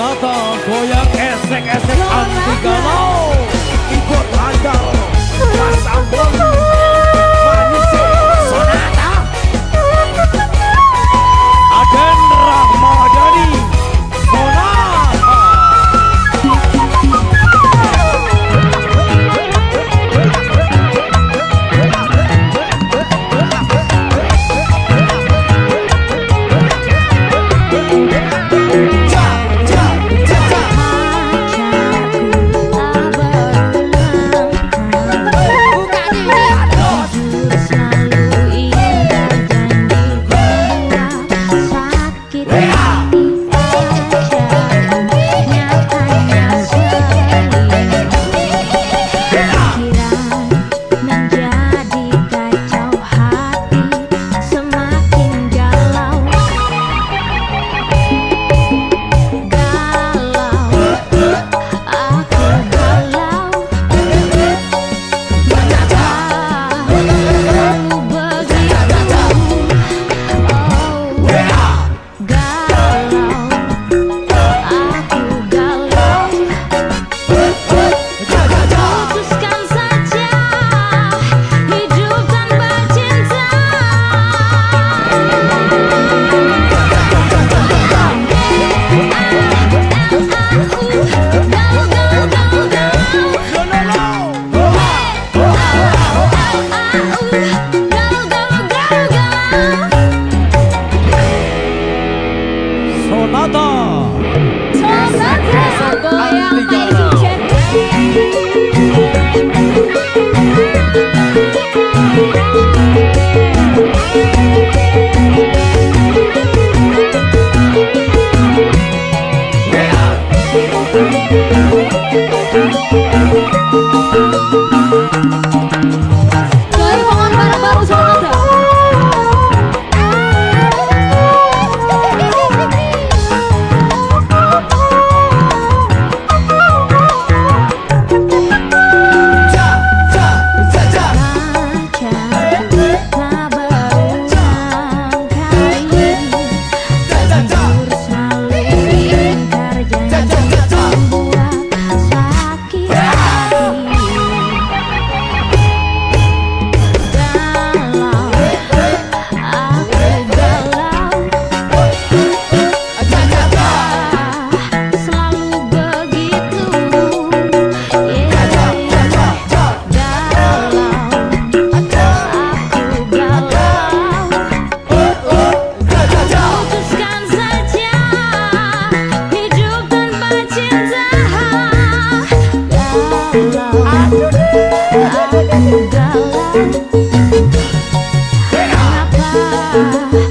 Jakarta Goyang esek-esek anti galau Ibu handal yeah.